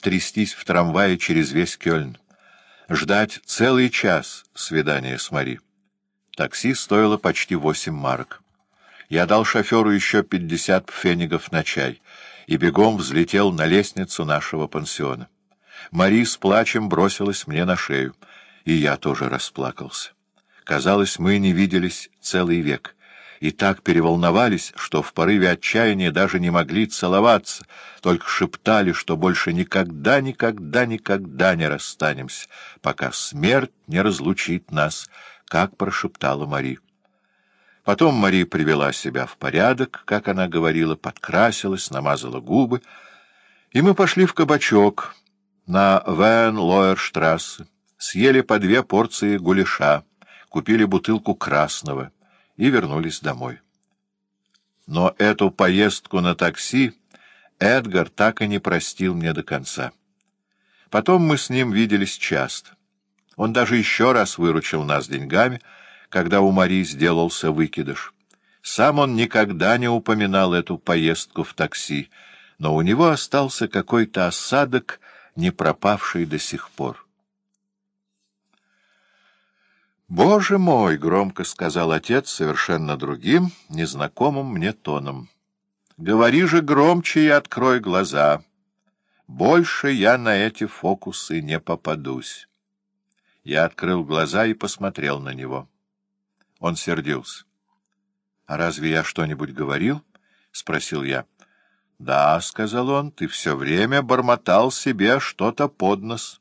трястись в трамвае через весь Кёльн. Ждать целый час свидания с Мари. Такси стоило почти восемь марок. Я дал шоферу еще пятьдесят пфенигов на чай и бегом взлетел на лестницу нашего пансиона. Мари с плачем бросилась мне на шею, и я тоже расплакался. Казалось, мы не виделись целый век, и так переволновались, что в порыве отчаяния даже не могли целоваться, только шептали, что больше никогда, никогда, никогда не расстанемся, пока смерть не разлучит нас, как прошептала Мари. Потом Мари привела себя в порядок, как она говорила, подкрасилась, намазала губы, и мы пошли в кабачок на Вен-Лоерштрассе, съели по две порции гуляша, купили бутылку красного и вернулись домой. Но эту поездку на такси Эдгар так и не простил мне до конца. Потом мы с ним виделись часто. Он даже еще раз выручил нас деньгами, когда у Мари сделался выкидыш. Сам он никогда не упоминал эту поездку в такси, но у него остался какой-то осадок, не пропавший до сих пор. «Боже мой!» — громко сказал отец совершенно другим, незнакомым мне тоном. «Говори же громче и открой глаза. Больше я на эти фокусы не попадусь». Я открыл глаза и посмотрел на него. Он сердился. «А разве я что-нибудь говорил?» — спросил я. «Да», — сказал он, — «ты все время бормотал себе что-то под нос.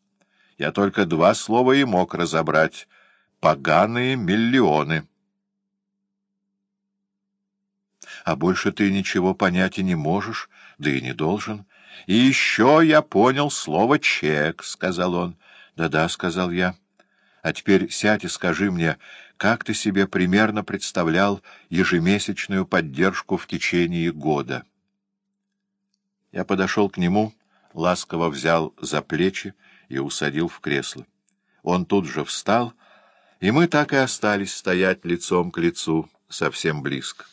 Я только два слова и мог разобрать» поганые миллионы. А больше ты ничего понять и не можешь, да и не должен. И еще я понял слово «чек», — сказал он. «Да-да», — сказал я. А теперь сядь и скажи мне, как ты себе примерно представлял ежемесячную поддержку в течение года? Я подошел к нему, ласково взял за плечи и усадил в кресло. Он тут же встал и мы так и остались стоять лицом к лицу, совсем близко.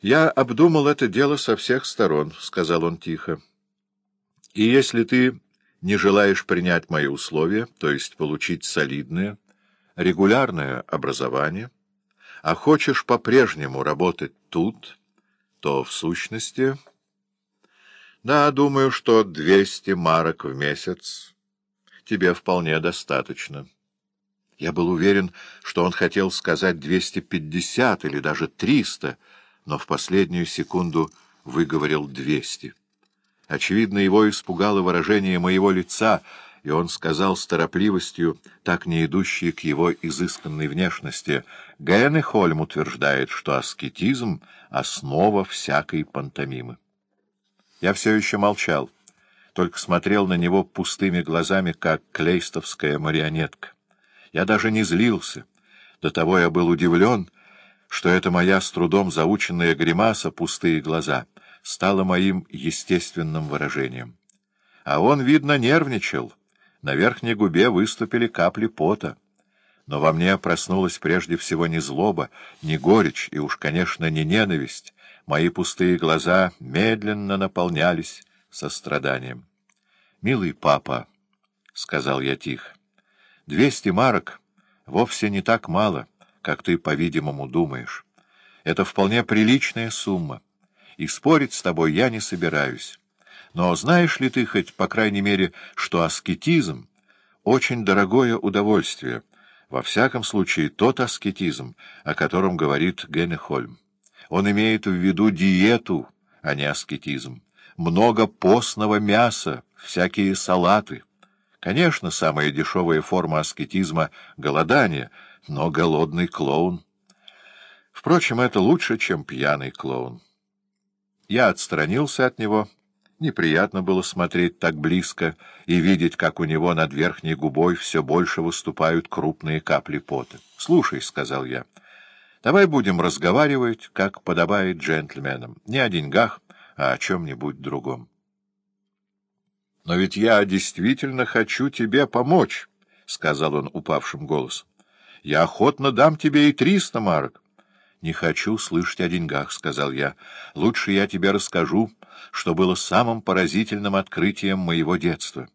«Я обдумал это дело со всех сторон», — сказал он тихо. «И если ты не желаешь принять мои условия, то есть получить солидное, регулярное образование, а хочешь по-прежнему работать тут, то, в сущности... Да, думаю, что двести марок в месяц тебе вполне достаточно». Я был уверен, что он хотел сказать 250 или даже 300, но в последнюю секунду выговорил 200. Очевидно, его испугало выражение моего лица, и он сказал с торопливостью, так не идущей к его изысканной внешности, Геннехольм утверждает, что аскетизм — основа всякой пантомимы. Я все еще молчал, только смотрел на него пустыми глазами, как клейстовская марионетка. Я даже не злился. До того я был удивлен, что эта моя с трудом заученная гримаса, пустые глаза, стала моим естественным выражением. А он, видно, нервничал. На верхней губе выступили капли пота. Но во мне проснулась прежде всего не злоба, не горечь и уж, конечно, не ненависть. Мои пустые глаза медленно наполнялись состраданием. «Милый папа», — сказал я тихо, Двести марок вовсе не так мало, как ты, по-видимому, думаешь. Это вполне приличная сумма, и спорить с тобой я не собираюсь. Но знаешь ли ты хоть, по крайней мере, что аскетизм — очень дорогое удовольствие, во всяком случае тот аскетизм, о котором говорит Геннехольм. Он имеет в виду диету, а не аскетизм. Много постного мяса, всякие салаты — Конечно, самая дешевая форма аскетизма — голодание, но голодный клоун. Впрочем, это лучше, чем пьяный клоун. Я отстранился от него. Неприятно было смотреть так близко и видеть, как у него над верхней губой все больше выступают крупные капли пота. — Слушай, — сказал я, — давай будем разговаривать, как подобает джентльменам, не о деньгах, а о чем-нибудь другом. — Но ведь я действительно хочу тебе помочь, — сказал он упавшим голосом. — Я охотно дам тебе и триста марок. «Не хочу слышать о деньгах», — сказал я. «Лучше я тебе расскажу, что было самым поразительным открытием моего детства».